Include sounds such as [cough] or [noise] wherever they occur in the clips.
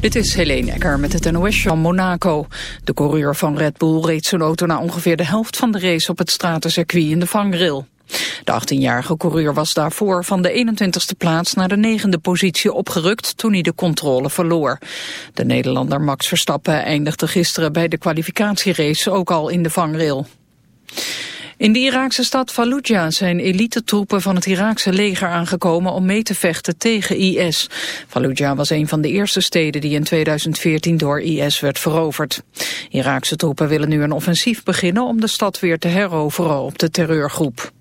Dit is Helene Ecker met het NOS van Monaco. De coureur van Red Bull reed zijn auto na ongeveer de helft van de race op het stratencircuit in de vangrail. De 18-jarige coureur was daarvoor van de 21ste plaats naar de 9e positie opgerukt toen hij de controle verloor. De Nederlander Max Verstappen eindigde gisteren bij de kwalificatierace ook al in de vangrail. In de Iraakse stad Fallujah zijn elitetroepen van het Iraakse leger aangekomen om mee te vechten tegen IS. Fallujah was een van de eerste steden die in 2014 door IS werd veroverd. Iraakse troepen willen nu een offensief beginnen om de stad weer te heroveren op de terreurgroep.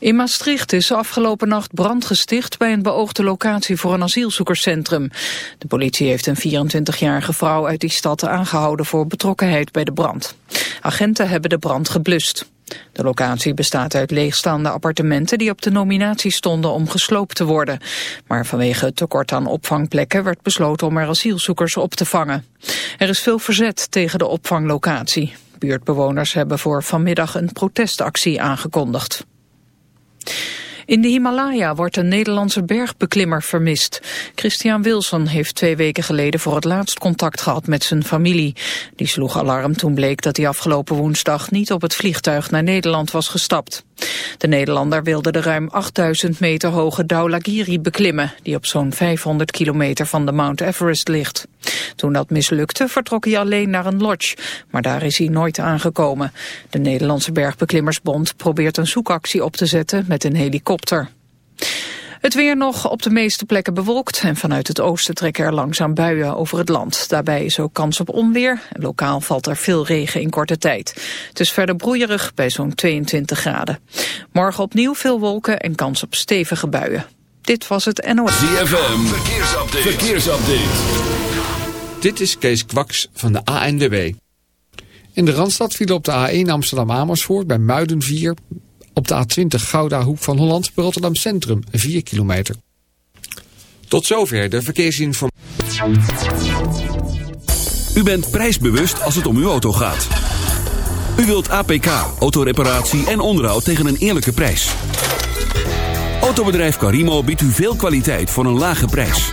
In Maastricht is afgelopen nacht brand gesticht bij een beoogde locatie voor een asielzoekerscentrum. De politie heeft een 24-jarige vrouw uit die stad aangehouden voor betrokkenheid bij de brand. Agenten hebben de brand geblust. De locatie bestaat uit leegstaande appartementen die op de nominatie stonden om gesloopt te worden. Maar vanwege het tekort aan opvangplekken werd besloten om er asielzoekers op te vangen. Er is veel verzet tegen de opvanglocatie. Buurtbewoners hebben voor vanmiddag een protestactie aangekondigd. In de Himalaya wordt een Nederlandse bergbeklimmer vermist. Christian Wilson heeft twee weken geleden voor het laatst contact gehad met zijn familie. Die sloeg alarm toen bleek dat hij afgelopen woensdag niet op het vliegtuig naar Nederland was gestapt. De Nederlander wilde de ruim 8000 meter hoge Dhaulagiri beklimmen, die op zo'n 500 kilometer van de Mount Everest ligt. Toen dat mislukte vertrok hij alleen naar een lodge, maar daar is hij nooit aangekomen. De Nederlandse Bergbeklimmersbond probeert een zoekactie op te zetten met een helikopter. Het weer nog op de meeste plekken bewolkt en vanuit het oosten trekken er langzaam buien over het land. Daarbij is ook kans op onweer en lokaal valt er veel regen in korte tijd. Het is verder broeierig bij zo'n 22 graden. Morgen opnieuw veel wolken en kans op stevige buien. Dit was het NOS. ZFM, verkeersupdate. verkeersupdate. Dit is Kees Kwaks van de ANWB. In de Randstad viel op de A1 Amsterdam-Amersfoort bij Muiden 4. Op de A20 Gouda Hoek van Holland Rotterdam Centrum 4 kilometer. Tot zover de verkeersinformatie. U bent prijsbewust als het om uw auto gaat. U wilt APK, autoreparatie en onderhoud tegen een eerlijke prijs. Autobedrijf Carimo biedt u veel kwaliteit voor een lage prijs.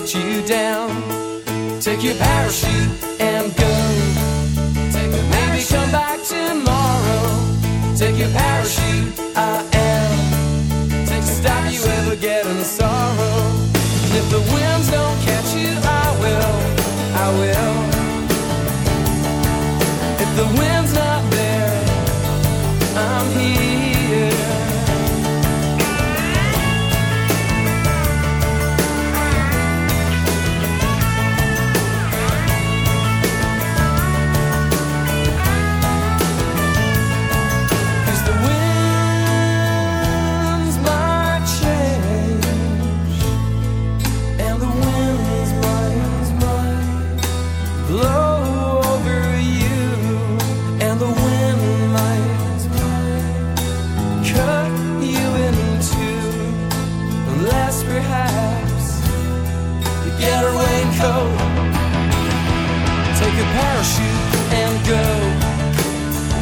Let you down. Take your parachute and go. Take Maybe come back tomorrow. Take your parachute. I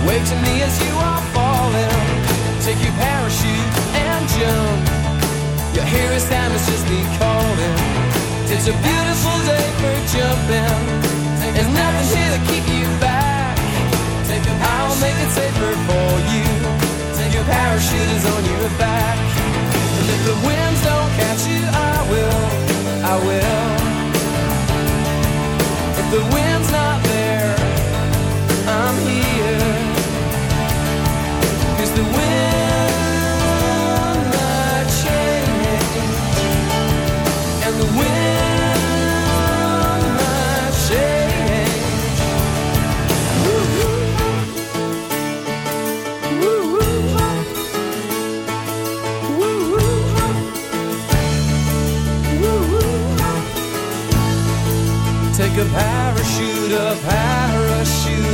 Wave to me as you are falling. Take your parachute and jump. Your hero's time has just been calling. It's a beautiful day for jumping. There's nothing here to keep you back. I'll make it safer for you. Your parachute is on your back. And if the winds don't catch you, I will. I will. If the wind's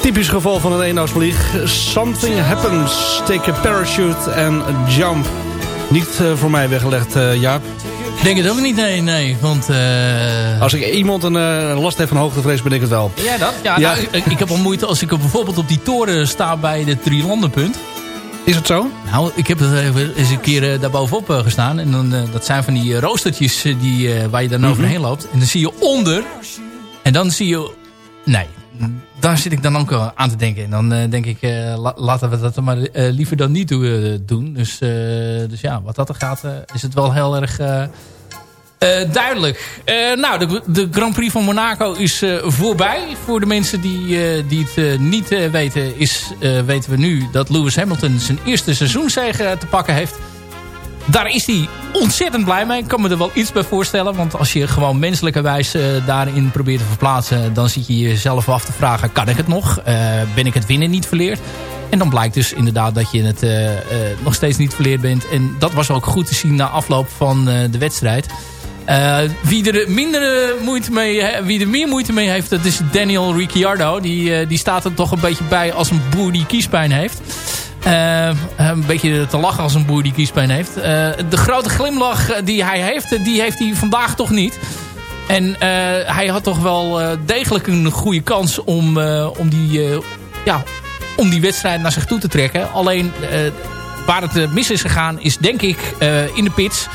Typisch geval van een eendagsvlieg. Something happens. Take a parachute and jump. Niet eh, voor mij weggelegd, eh, Jaap. Ik denk het ook niet, nee, nee. Want, eh, Als ik iemand een last heeft van hoogtevrees, ben ik het wel. Ja, dat? Ja, Ja. nou, ik, ik heb al moeite als ik bijvoorbeeld op die toren sta bij de Drielandenpunt. Is het zo? Nou, ik heb even eens een keer eh, daarbovenop eh, gestaan. En dan, eh, dat zijn van die roostertjes die, waar je dan overheen loopt. En dan zie je onder. En dan zie je... Nee, daar zit ik dan ook aan te denken. En dan denk ik, la- laten we dat maar liever dan niet doen. doen. Dus, dus ja, wat dat er gaat, is het wel heel erg... eh, duidelijk. Eh, nou, de, de Grand Prix van Monaco is eh, voorbij. Voor de mensen die, die het niet weten, is, weten we nu dat Lewis Hamilton zijn eerste seizoenszege te pakken heeft. Daar is hij ontzettend blij mee. Ik kan me er wel iets bij voorstellen. Want als je gewoon menselijkerwijs eh, daarin probeert te verplaatsen... dan zit je jezelf af te vragen, kan ik het nog? Ben ik het winnen niet verleerd? En dan blijkt dus inderdaad dat je het nog steeds niet verleerd bent. En dat was ook goed te zien na afloop van de wedstrijd. Eh, wie er minder eh, moeite mee, wie er meer moeite mee heeft, dat is Daniel Ricciardo. Die, eh, die staat er toch een beetje bij als een boer die kiespijn heeft. Een beetje te lachen als een boer die kiespijn heeft. De grote glimlach die hij heeft, die heeft hij vandaag toch niet. En hij had toch wel degelijk een goede kans om, om, die, ja, om die wedstrijd naar zich toe te trekken. Alleen waar het mis is gegaan is denk ik in de pits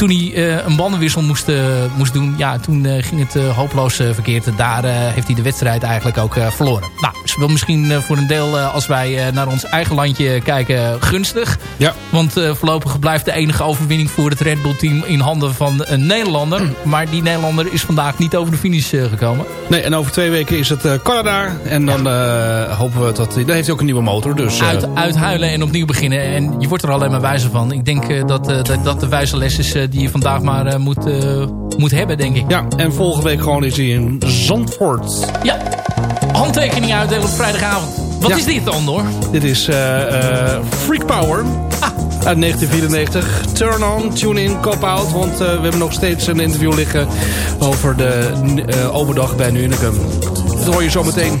toen hij eh, een bandenwissel moest, eh, moest doen, ja, toen eh, ging het hopeloos verkeerd. Daar heeft hij de wedstrijd eigenlijk ook verloren. Nou, is wel misschien voor een deel, als wij naar ons eigen landje kijken, gunstig. Ja. Want voorlopig blijft de enige overwinning voor het Red Bull team in handen van een Nederlander. Maar die Nederlander is vandaag niet over de finish gekomen. Nee, en over twee weken is het Canada. En dan hopen we dat... Dan heeft hij ook een nieuwe motor, dus... Uit, uithuilen en opnieuw beginnen. En je wordt er alleen maar wijzer van. Ik denk dat, dat dat de wijze les is die je vandaag maar eh, moet, eh, moet hebben, denk ik. ja, en volgende week gewoon is hij in Zandvoort. Ja, handtekening uitdelen op vrijdagavond. Wat Ja. is dit dan, hoor? Dit is eh, Freak Power. Uit 1994. Turn on, tune in, cop out. Want we hebben nog steeds een interview liggen over de overdag bij Nunicum. Dat hoor je zo meteen.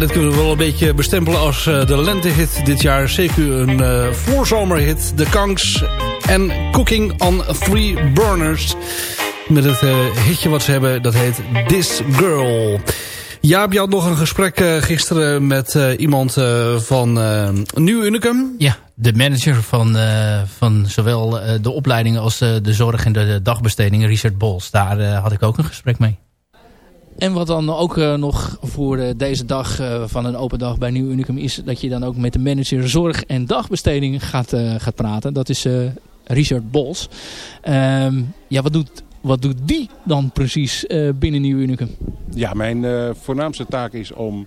Ja, dit kunnen we wel een beetje bestempelen als uh, de lentehit dit jaar. Zeker een uh, voorzomerhit. De Kanks en Cooking on Three Burners. Met het uh, hitje wat ze hebben, dat heet This Girl. Jaap, je had nog een gesprek gisteren met iemand van Nieuw Unicum. Ja, de manager van, van zowel de opleidingen als de zorg en de dagbesteding, Richard Bols. Daar had ik ook een gesprek mee. En wat dan ook uh, nog voor uh, deze dag uh, van een open dag bij Nieuw Unicum is... dat je dan ook met de manager zorg en dagbesteding gaat, gaat praten. Dat is Richard Bols. Um, ja, wat doet, wat doet die dan precies binnen Nieuw Unicum? Ja, mijn voornaamste taak is om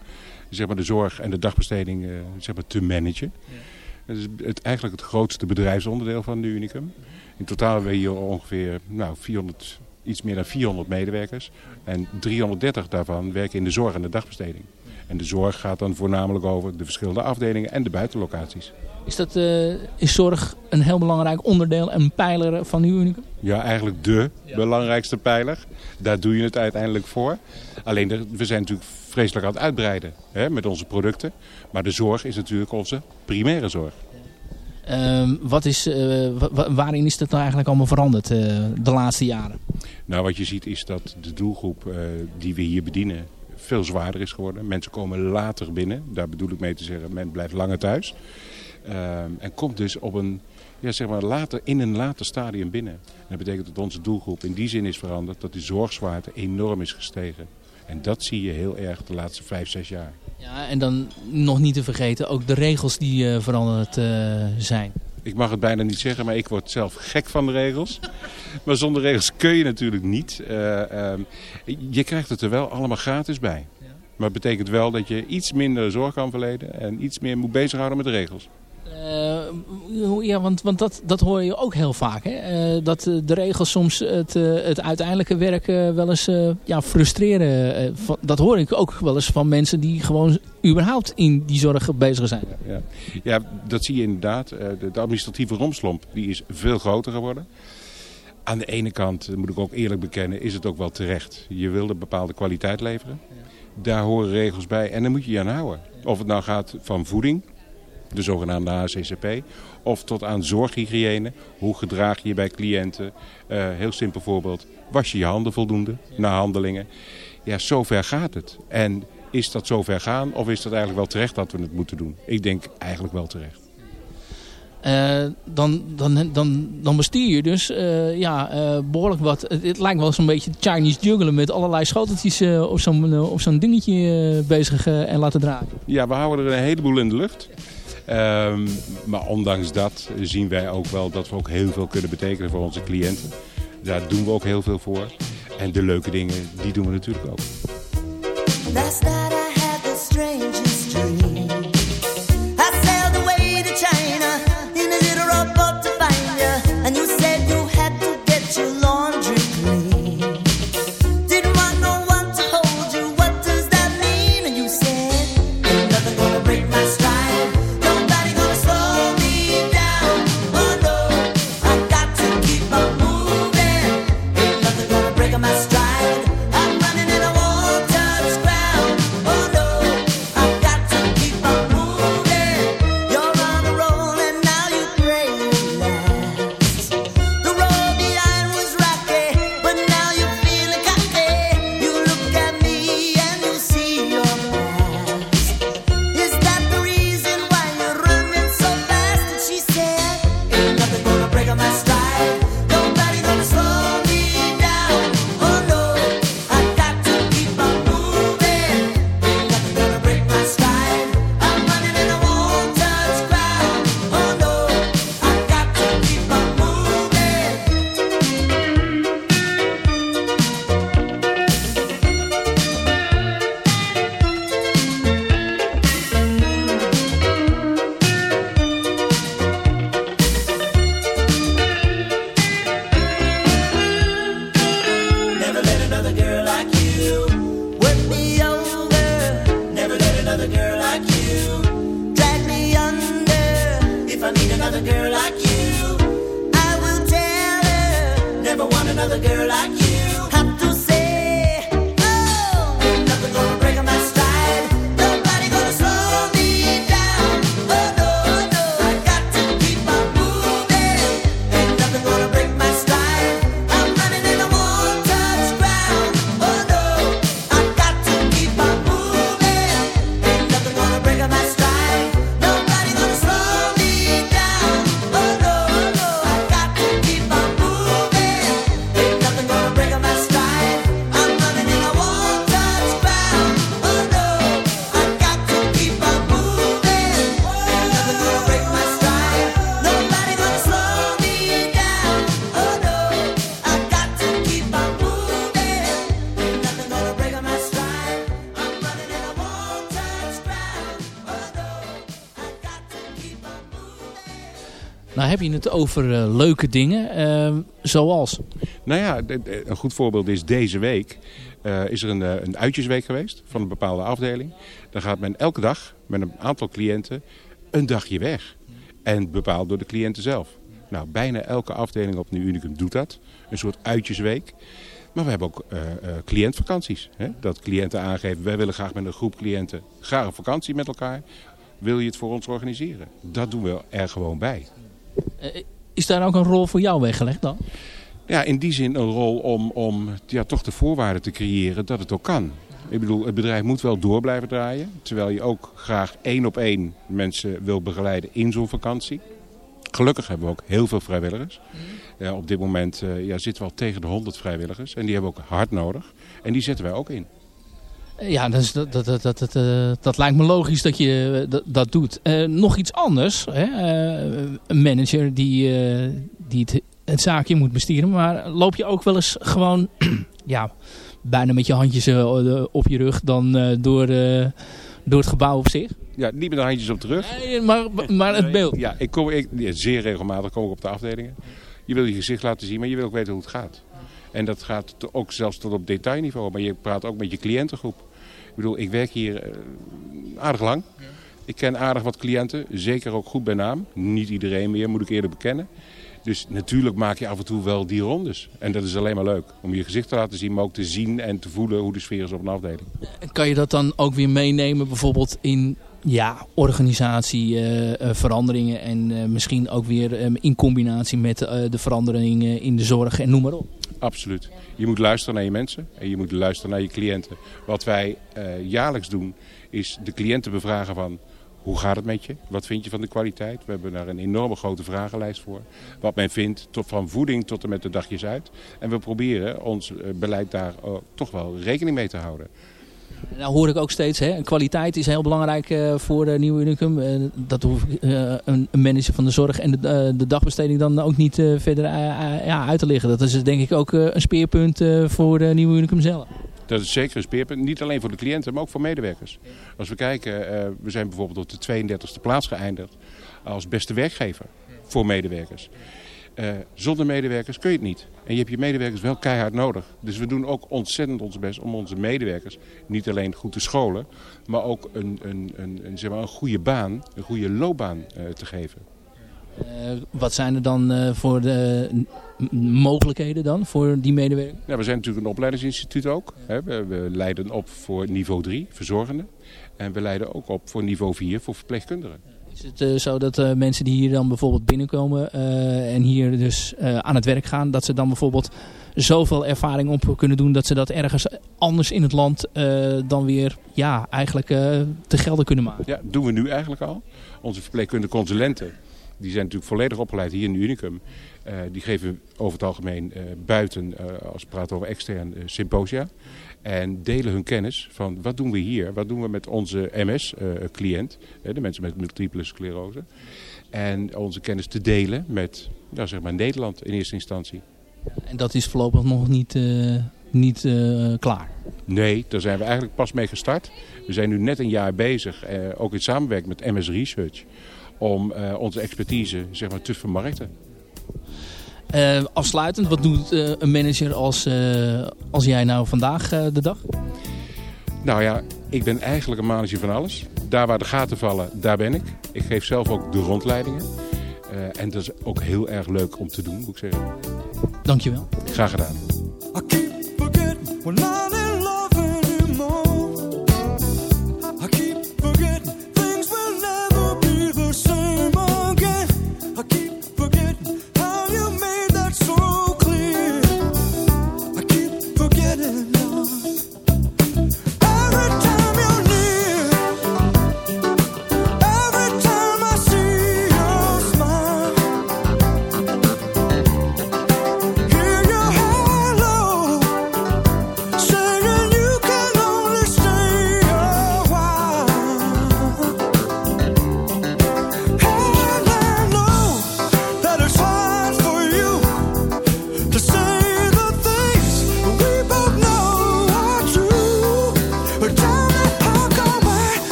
zeg maar, de zorg en de dagbesteding zeg maar, te managen. Ja. Dat is het, eigenlijk het grootste bedrijfsonderdeel van Nieuw Unicum. In totaal hebben we hier ongeveer nou, 400 iets meer dan 400 medewerkers. En 330 daarvan werken in de zorg en de dagbesteding. En de zorg gaat dan voornamelijk over de verschillende afdelingen en de buitenlocaties. Is, dat, uh, is zorg een heel belangrijk onderdeel en pijler van uw unicum? Ja, eigenlijk de ja. belangrijkste pijler. Daar doe je het uiteindelijk voor. Alleen de, we zijn natuurlijk vreselijk aan het uitbreiden hè, met onze producten. Maar de zorg is natuurlijk onze primaire zorg. Um, wat is, uh, waarin is dat nou eigenlijk allemaal veranderd uh, de laatste jaren? Nou, wat je ziet is dat de doelgroep uh, die we hier bedienen veel zwaarder is geworden. Mensen komen later binnen. Daar bedoel ik mee te zeggen, men blijft langer thuis. Um, en komt dus op een, ja, zeg maar later, in een later stadium binnen. En dat betekent dat onze doelgroep in die zin is veranderd dat de zorgzwaarte enorm is gestegen. En dat zie je heel erg de laatste vijf, zes jaar. Ja, en dan nog niet te vergeten ook de regels die uh, veranderd uh, zijn. Ik mag het bijna niet zeggen, maar ik word zelf gek van de regels. [laughs] maar zonder regels kun je natuurlijk niet. Uh, je krijgt het er wel allemaal gratis bij. Ja. Maar het betekent wel dat je iets minder zorg kan verleden en iets meer moet bezighouden met de regels. Uh, ja, want, want dat, dat hoor je ook heel vaak. Hè? Uh, dat de regels soms het, het uiteindelijke werk wel eens ja, frustreren. Dat hoor ik ook wel eens van mensen die gewoon überhaupt in die zorg bezig zijn. Ja, ja dat zie je inderdaad. De, de, administratieve romslomp die is veel groter geworden. Aan de ene kant, moet ik ook eerlijk bekennen, is het ook wel terecht. Je wil een bepaalde kwaliteit leveren. Daar horen regels bij en daar moet je je aan houden. Of het nou gaat van voeding de zogenaamde HCCP. Of tot aan zorghygiëne. Hoe gedraag je je bij cliënten? Uh, heel simpel voorbeeld. Was je je handen voldoende na handelingen? Ja, zover gaat het. En is dat zover gaan of is dat eigenlijk wel terecht dat we het moeten doen? Ik denk eigenlijk wel terecht. Uh, dan, dan, dan, dan bestuur je dus uh, ja, uh, behoorlijk wat. Het, het lijkt wel zo'n beetje Chinese juggelen met allerlei schoteltjes op zo'n op zo'n dingetje bezig en laten draaien. Ja, we houden er een heleboel in de lucht. Um, maar ondanks dat zien wij ook wel dat we ook heel veel kunnen betekenen voor onze cliënten. Daar doen we ook heel veel voor. En de leuke dingen, die doen we natuurlijk ook. Je het over eh, leuke dingen, eh, zoals... Nou ja, de- de- een goed voorbeeld is deze week. eh, is er een, eh, een uitjesweek geweest van een bepaalde afdeling. Dan gaat men elke dag met een aantal cliënten een dagje weg. En bepaald door de cliënten zelf. Nou, bijna elke afdeling op Nu Unicum doet dat. Een soort uitjesweek. Maar we hebben ook cliëntvakanties. Hè? Dat cliënten aangeven, wij willen graag met een groep cliënten graag een vakantie met elkaar. Wil je het voor ons organiseren? Dat doen we er gewoon bij. Eh, is daar ook een rol voor jou weggelegd dan? Ja, in die zin een rol om, om ja, toch de voorwaarden te creëren dat het ook kan. Ik bedoel, het bedrijf moet wel door blijven draaien. Terwijl je ook graag één op één mensen wil begeleiden in zo'n vakantie. Gelukkig hebben we ook heel veel vrijwilligers. Ja, op dit moment eh, ja, zitten we al tegen de 100 vrijwilligers. En die hebben we ook hard nodig. En die zetten wij ook in. Ja, dat, is, dat, dat, dat, dat, dat, eh, dat lijkt me logisch dat je eh, dat, dat doet. Eh, nog iets anders. Hè? een manager die, die het, het zaakje moet bestieren. Maar loop je ook wel eens gewoon... [clears throat] ja, bijna met je handjes op je rug dan door, door het gebouw op zich? Ja, niet met de handjes op de rug. Nee, maar, maar het beeld. Ja, ik kom, ik, zeer regelmatig kom ik op de afdelingen. Je wil je gezicht laten zien, maar je wil ook weten hoe het gaat. En dat gaat ook zelfs tot op detailniveau. Maar je praat ook met je cliëntengroep. Ik bedoel, ik werk hier eh, aardig lang. Ik ken aardig wat cliënten, zeker ook goed bij naam. Niet iedereen meer, moet ik eerlijk bekennen. Dus natuurlijk maak je af en toe wel die rondes. En dat is alleen maar leuk. Om je gezicht te laten zien, maar ook te zien en te voelen hoe de sfeer is op een afdeling. Kan je dat dan ook weer meenemen bijvoorbeeld in ja, organisatieveranderingen en eh, misschien ook weer eh, in combinatie met eh, de veranderingen in de zorg en noem maar op. Absoluut. Je moet luisteren naar je mensen en je moet luisteren naar je cliënten. Wat wij eh, jaarlijks doen is de cliënten bevragen van hoe gaat het met je? Wat vind je van de kwaliteit? We hebben daar een enorme grote vragenlijst voor. Wat men vindt, tot van voeding tot en met de dagjes uit. En we proberen ons eh, beleid daar eh, toch wel rekening mee te houden. Nou hoor ik ook steeds, hè, kwaliteit is heel belangrijk eh, voor de Nieuwe Unicum. Eh, dat hoeft eh, een, manager van de zorg en de, de dagbesteding dan ook niet verder ja, uit te liggen. Dat is denk ik ook een speerpunt voor de Nieuwe Unicum zelf. Dat is zeker een speerpunt. Niet alleen voor de cliënten, maar ook voor medewerkers. Als we kijken, we zijn bijvoorbeeld op de 32e plaats geëindigd als beste werkgever voor medewerkers. Eh, zonder medewerkers kun je het niet. En je hebt je medewerkers wel keihard nodig. Dus we doen ook ontzettend ons best om onze medewerkers niet alleen goed te scholen, maar ook een, een, een, een, zeg maar een goede baan, een goede loopbaan eh, te geven. Eh, wat zijn er dan voor de mogelijkheden dan voor die medewerkers? We zijn natuurlijk een opleidingsinstituut ook. Hè. We, we leiden op voor niveau 3, verzorgenden. En we leiden ook op voor niveau 4, voor verpleegkundigen. Is het eh, zo dat eh, mensen die hier dan bijvoorbeeld binnenkomen eh, en hier dus aan het werk gaan, dat ze dan bijvoorbeeld zoveel ervaring op kunnen doen dat ze dat ergens anders in het land dan weer ja, eigenlijk te gelden kunnen maken? Ja, doen we nu eigenlijk al. Onze verpleegkundige consulenten, die zijn natuurlijk volledig opgeleid hier in de Unicum. Die geven over het algemeen buiten, als we praten over extern, symposia. En delen hun kennis van wat doen we hier, wat doen we met onze MS-cliënt, de mensen met multiple sclerose. En onze kennis te delen met ja, zeg maar Nederland in eerste instantie. En dat is voorlopig nog niet, eh, niet eh, klaar. Nee, daar zijn we eigenlijk pas mee gestart. We zijn nu net een jaar bezig, eh, ook in samenwerking met MS Research, om eh, onze expertise zeg maar, te vermarkten. Eh, afsluitend, wat doet eh, een manager als, eh, als jij nou vandaag eh, de dag? Nou ja, ik ben eigenlijk een manager van alles. Daar waar de gaten vallen, daar ben ik. Ik geef zelf ook de rondleidingen. Eh, en dat is ook heel erg leuk om te doen, moet ik zeggen. Dankjewel. Graag gedaan.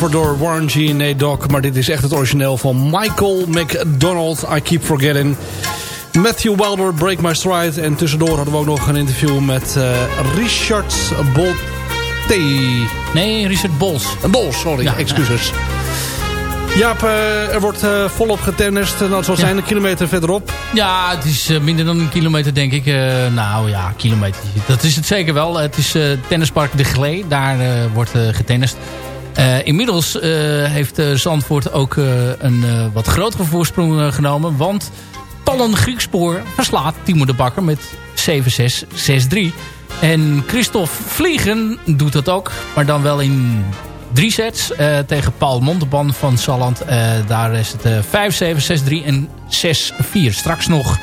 Gecoverd door Warren G en Nate Dogg. Maar dit is echt het origineel van Michael McDonald. I Keep Forgetting. Matthew Wilder, Break My Stride. En tussendoor hadden we ook nog een interview met eh, Richard Bolte. Nee, Richard Bols. Bols, sorry, Ja, excuses. Jaap, eh, er wordt eh, volop getennist. Het zal zijn een kilometer verderop. Ja, het is minder dan een kilometer, denk ik. Nou ja, kilometer. Dat is het zeker wel. Het is tennispark De Glee. Daar wordt getennist. Eh, inmiddels eh, heeft eh, Zandvoort ook een wat grotere voorsprong genomen. Want Pallen Griekspoor verslaat Timo de Bakker met 7-6, 6-3. En Christophe Vliegen doet dat ook. Maar dan wel in drie sets tegen Paul Monteban van Salland. Eh, daar is het eh 5-7, 6-3 en 6-4. Straks nog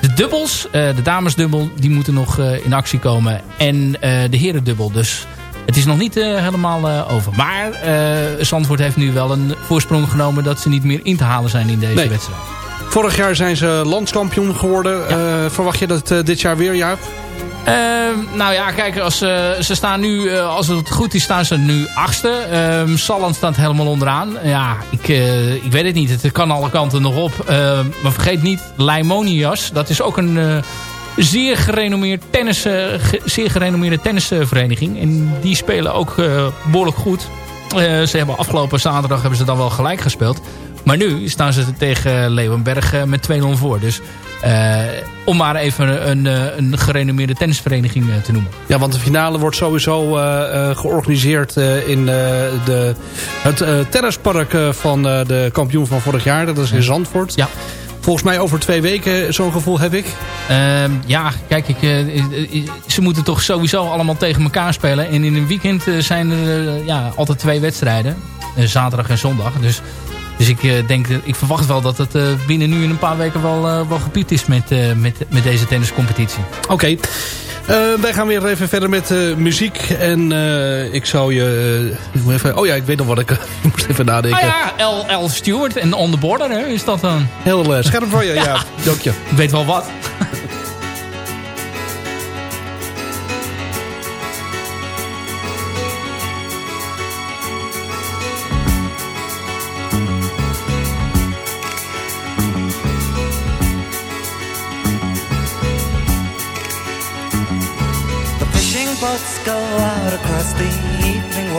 de dubbels. de damesdubbel, die moeten nog in actie komen. En de herendubbel. Dus het is nog niet eh, helemaal eh, over. Maar eh Zandvoort heeft nu wel een voorsprong genomen... dat ze niet meer in te halen zijn in deze Nee. wedstrijd. Vorig jaar zijn ze landskampioen geworden. Verwacht je dat dit jaar weer, Jaap? Ehm, nou ja, kijk, als, ze ze staan nu, als het goed is, staan ze nu achtste. Ehm Salland staat helemaal onderaan. Ja, ik, ik weet het niet. Het kan alle kanten nog op. Ehm, maar vergeet niet, Leimonias, dat is ook een zeer, gerenommeerd tennis, eh, ge- zeer gerenommeerde tennisvereniging. En die spelen ook eh, behoorlijk goed. Eh, ze hebben afgelopen zaterdag hebben ze dan wel gelijk gespeeld. Maar nu staan ze tegen Leeuwenberg met 2-0 voor. Dus om maar even een, een gerenommeerde tennisvereniging te noemen. Ja, want de finale wordt sowieso georganiseerd in de, het tennispark van de kampioen van vorig jaar. Dat is in Zandvoort. Ja. Volgens mij over twee weken, zo'n gevoel heb ik. Ehm, ja, kijk, ik, eh, eh, eh, ze moeten toch sowieso allemaal tegen elkaar spelen. En in een weekend eh, zijn er eh, ja, altijd twee wedstrijden. Eh, zaterdag en zondag. Dus, dus ik, eh, denk, ik verwacht wel dat het eh, binnen nu in een paar weken wel, eh, wel gepiept is met, eh, met, met deze tenniscompetitie. Oké. Eh, wij gaan weer even verder met eh, muziek. En eh, ik zou je... ik moet even, oh ja, ik weet nog wat ik... [laughs] ik moest even nadenken. Ah ja, L. L. Stewart en On The Border, hè, is dat dan? Heel scherp voor je, ja. Dank je. Ik weet wel wat.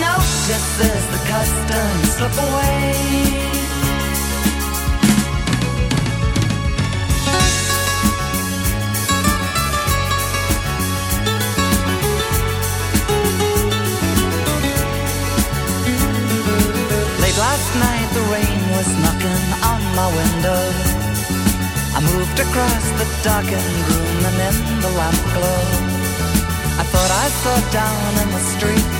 Notices the customs slip away. Last night, the rain was knocking on my window. I moved across the darkened room and in the lamp glow. I thought I saw down in the street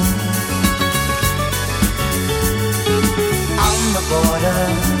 The border.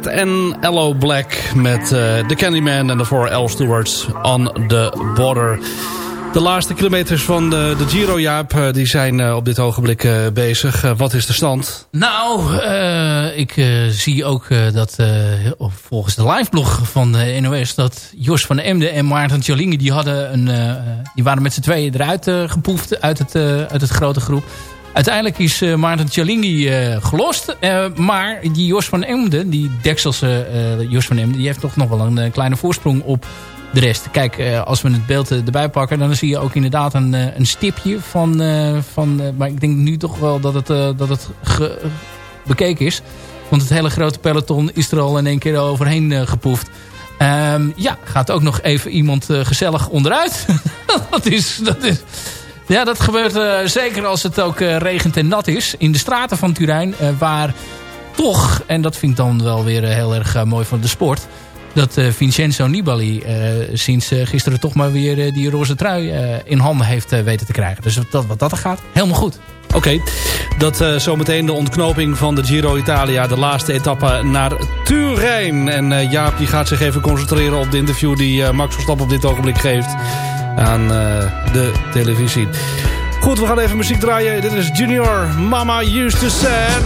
ZNLO Black met eh The Candyman en daarvoor L. Stewarts on the Border. De laatste kilometers van de, de Giro, Jaap, eh, die zijn eh, op dit ogenblik bezig. Wat is de stand? Nou, ik zie ook dat volgens de liveblog van de NOS... dat Jos van Emden en Maarten Tjallinge... die, hadden een, die waren met z'n tweeën eruit gepoefd uit het, uit het grote groep. Uiteindelijk is eh, Maarten Tjallingi eh, gelost. eh, maar die Jos van Emden, die Dekselse Jos van Emden... die heeft toch nog wel een kleine voorsprong op de rest. Kijk, als we het beeld erbij pakken... dan zie je ook inderdaad een, een stipje van... van maar ik denk nu toch wel dat het, dat het bekeken is. Want het hele grote peloton is er al in één keer overheen gepoefd. Ehm, ja, gaat ook nog even iemand gezellig onderuit. [laughs] dat is... Dat is ja, dat gebeurt eh, zeker als het ook eh, regent en nat is. In de straten van Turijn, eh, waar toch, en dat vind ik dan wel weer heel erg mooi van de sport... dat eh, Vincenzo Nibali eh, sinds eh, gisteren toch maar weer die roze trui eh, in handen heeft weten te krijgen. Dus dat, wat dat er gaat, helemaal goed. Oké, dat eh, zometeen de ontknoping van de Giro Italia. De laatste etappe naar Turijn. En eh, Jaap die gaat zich even concentreren op de interview die eh, Max Verstappen op dit ogenblik geeft aan eh, de televisie. Goed, we gaan even muziek draaien. Dit is Junior Mama Used to Sad.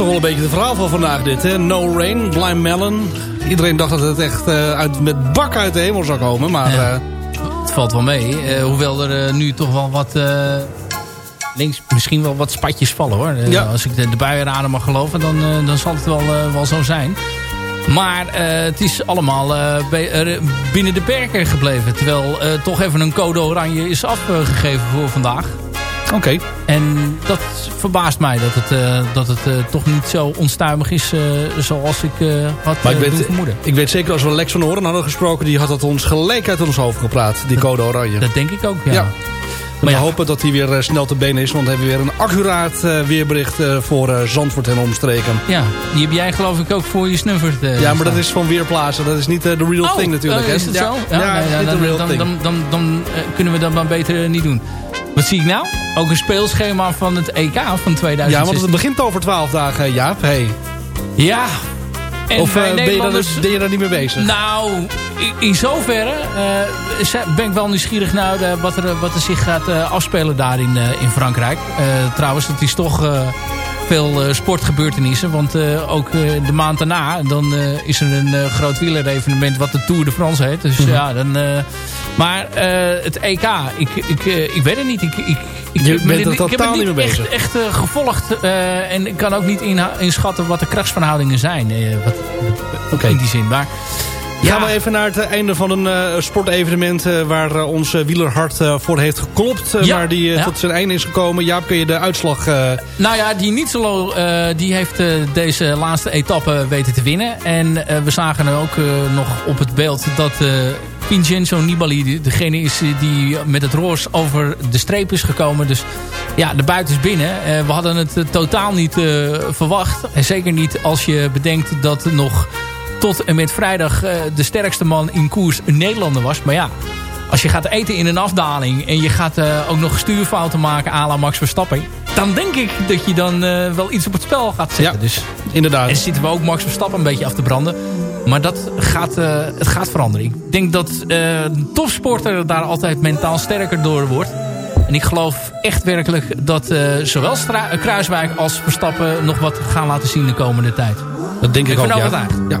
Toch wel een beetje het verhaal van vandaag dit, hè? No Rain, Blind Melon. Iedereen dacht dat het echt eh, uit, met bak uit de hemel zou komen, maar... Ja. eh, Het valt wel mee. eh, hoewel er nu toch wel wat... links misschien wel wat spatjes vallen hoor. Ja. Als ik de, de buienraden mag geloven, dan, dan zal het wel, wel zo zijn. Maar het is allemaal binnen de perken gebleven. Terwijl toch even een code oranje is afgegeven voor vandaag. Oké. En dat verbaast mij dat het, eh, dat het eh, toch niet zo onstuimig is eh, zoals ik had Maar ik weet, vermoeden. ik weet zeker als we Lex van Horen hadden gesproken... die had dat ons gelijk uit ons hoofd gepraat, die code oranje. Dat denk ik ook, ja. Ja. Maar we ja. hopen dat hij weer snel te benen is. Want we hebben weer een accuraat weerbericht voor Zandvoort en omstreken. Ja, die heb jij geloof ik ook voor je snuffert. ja, maar dat is van Weerplaatsen. Dat is niet de real Oh, thing natuurlijk. is het ja. zo? Ja, dan, dan, dan, dan, kunnen we dat maar beter niet doen. Wat zie ik nou? Ook een speelschema van het EK van 2016. ja, want het begint over twaalf dagen, Jaap. Hey. Ja. En of eh, ben, je ben je daar niet mee bezig? Nou, in, in zoverre eh, ben ik wel nieuwsgierig naar de- wat, er, wat er zich gaat eh, afspelen daar in, eh, in Frankrijk. Eh, trouwens, het is toch eh, veel eh, sportgebeurtenissen. Want eh, ook eh, de maand daarna dan, is er een groot wielerevenement wat de Tour de France heet. Dus Mhm. ja, dan... maar het EK, ik, ik, ik weet het niet. Ik, ik, ik, Je bent er totaal het niet mee echt, bezig. echt gevolgd. en ik kan ook niet inschatten wat de krachtsverhoudingen zijn. wat, Oké. In die zin. Maar Gaan we even naar het einde van een eh, sportevenement... eh, waar eh, ons eh, wielerhart eh, voor heeft geklopt. eh, Ja, maar die eh, ja. tot zijn einde is gekomen. Jaap, kun je de uitslag... eh, Nou ja, die Nietzelo, eh die heeft eh, deze laatste etappe weten te winnen. En eh, we zagen er ook eh, nog op het beeld dat eh Vincenzo Nibali de- degene is eh, die met het roos over de streep is gekomen. Dus ja, de buiten is binnen. Eh, we hadden het eh, totaal niet eh, verwacht. En zeker niet als je bedenkt dat er nog tot en met vrijdag eh, de sterkste man in koers een Nederlander was. Maar ja, als je gaat eten in een afdaling en je gaat eh, ook nog stuurfouten maken à la Max Verstappen. Dan denk ik dat je dan eh, wel iets op het spel gaat zetten. Ja, Dus, inderdaad. en zitten we ook Max Verstappen een beetje af te branden. Maar dat gaat, het gaat veranderen. Ik denk dat eh, een topsporter daar altijd mentaal sterker door wordt. En ik geloof echt werkelijk dat zowel Stra- Kruiswijk als Verstappen nog wat gaan laten zien de komende tijd. dat denk ik, Ik ook, ben ja. ja.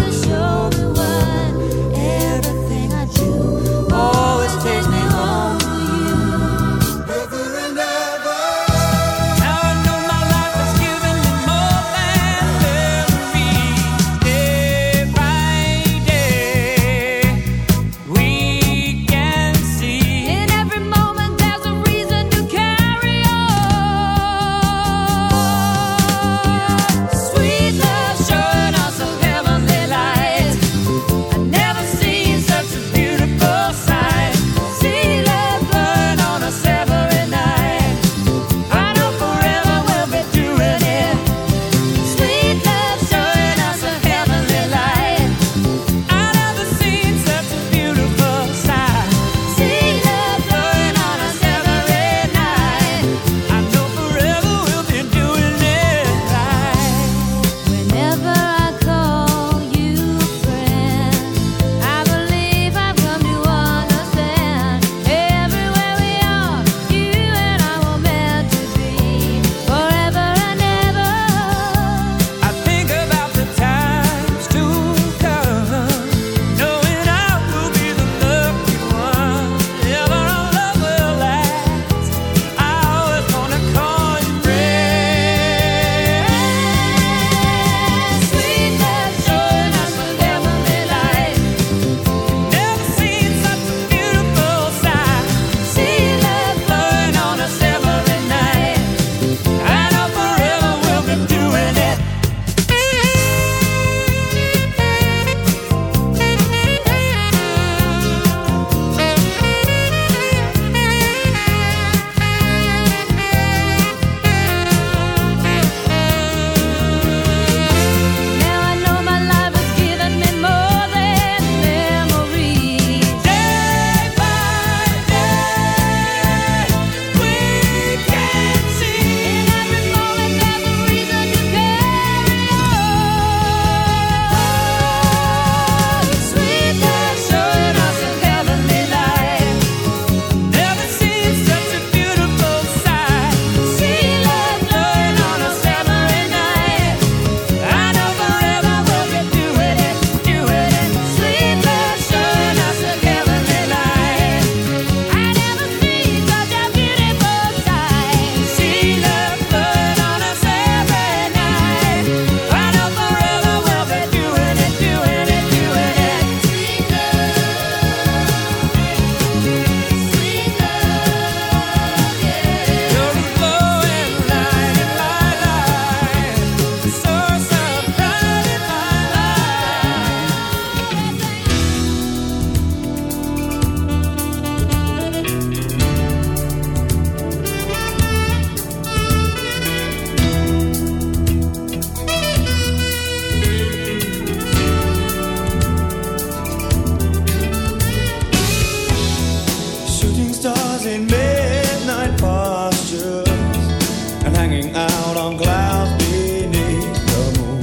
out on clouds beneath the moon.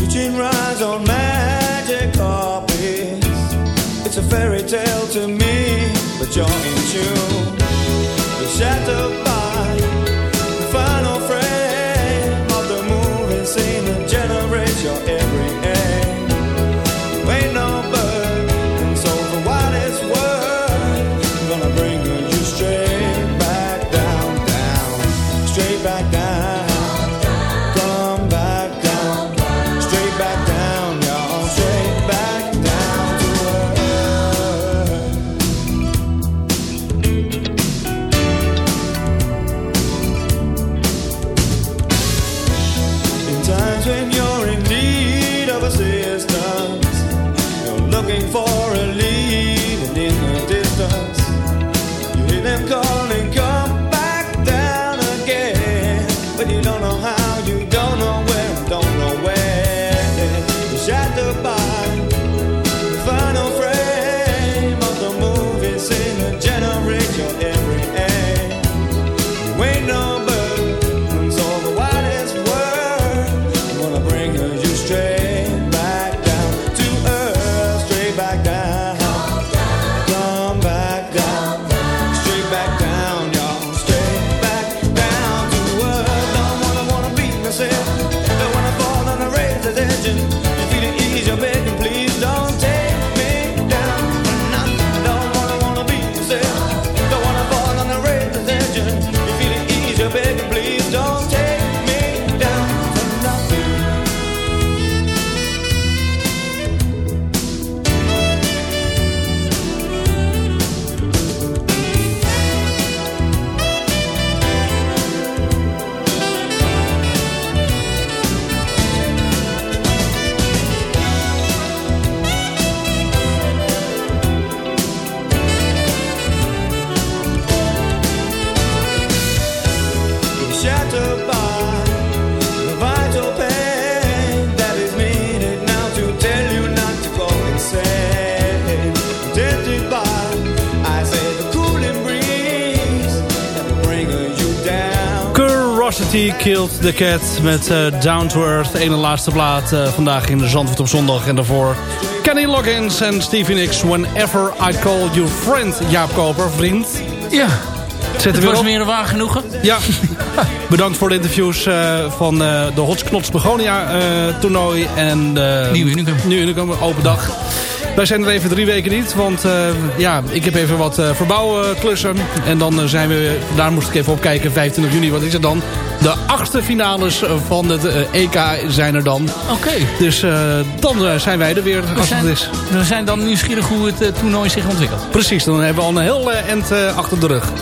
Reaching on magic carpets. It's a fairy tale to me, but you're. The Cat met eh, Down to Earth. De ene laatste plaat eh, vandaag in de Zandvoort op zondag. En daarvoor Kenny Loggins en Stevie Nicks. Whenever I call you friend. Jaap Koper, vriend. Ja, Zet het was op. meer een waar genoegen. Ja, [laughs] bedankt voor de interviews eh, van de Hotsknots Begonia toernooi. En uh, Nieuw Unicum. Nieuw Unicum, open dag. Wij zijn er even drie weken niet, want ja, ik heb even wat eh, verbouwklussen. En dan zijn we, daar moest ik even op kijken, 25 juni, wat is het dan? De achtste finales van het eh, EK zijn er dan. Oké. Dus eh, dan eh, zijn wij er weer, We als zijn, het is. we zijn dan nieuwsgierig hoe het toernooi zich ontwikkelt. Precies, dan hebben we al een heel end eh, achter de rug.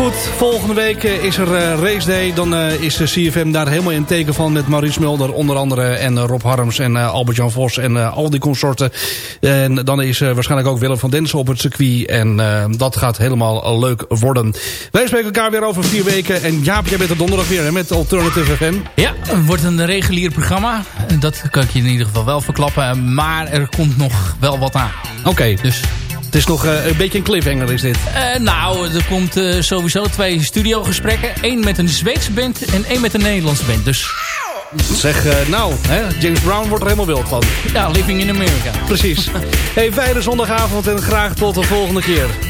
Goed, volgende week eh, is er eh, race day. Dan eh, is de CFM daar helemaal in teken van met Maurice Mulder onder andere. En Rob Harms en Albert-Jan Vos en al die consorten. En dan is waarschijnlijk ook Willem van Densen op het circuit. En dat gaat helemaal leuk worden. Wij spreken elkaar weer over vier weken. En Jaap, jij bent er donderdag weer hè, met Alternative FM. Ja, het wordt een regulier programma. Dat kan ik je in ieder geval wel verklappen. Maar er komt nog wel wat aan. Oké, Dus het is nog eh, een beetje een cliffhanger is dit. Eh, nou, er komt eh, sowieso twee studiogesprekken. Eén met een Zweedse band en één met een Nederlandse band. Dus Zeg, nou, hè, James Brown wordt er helemaal wild van. ja, Living in America. Precies. [laughs] Hey, fijne zondagavond en graag tot de volgende keer.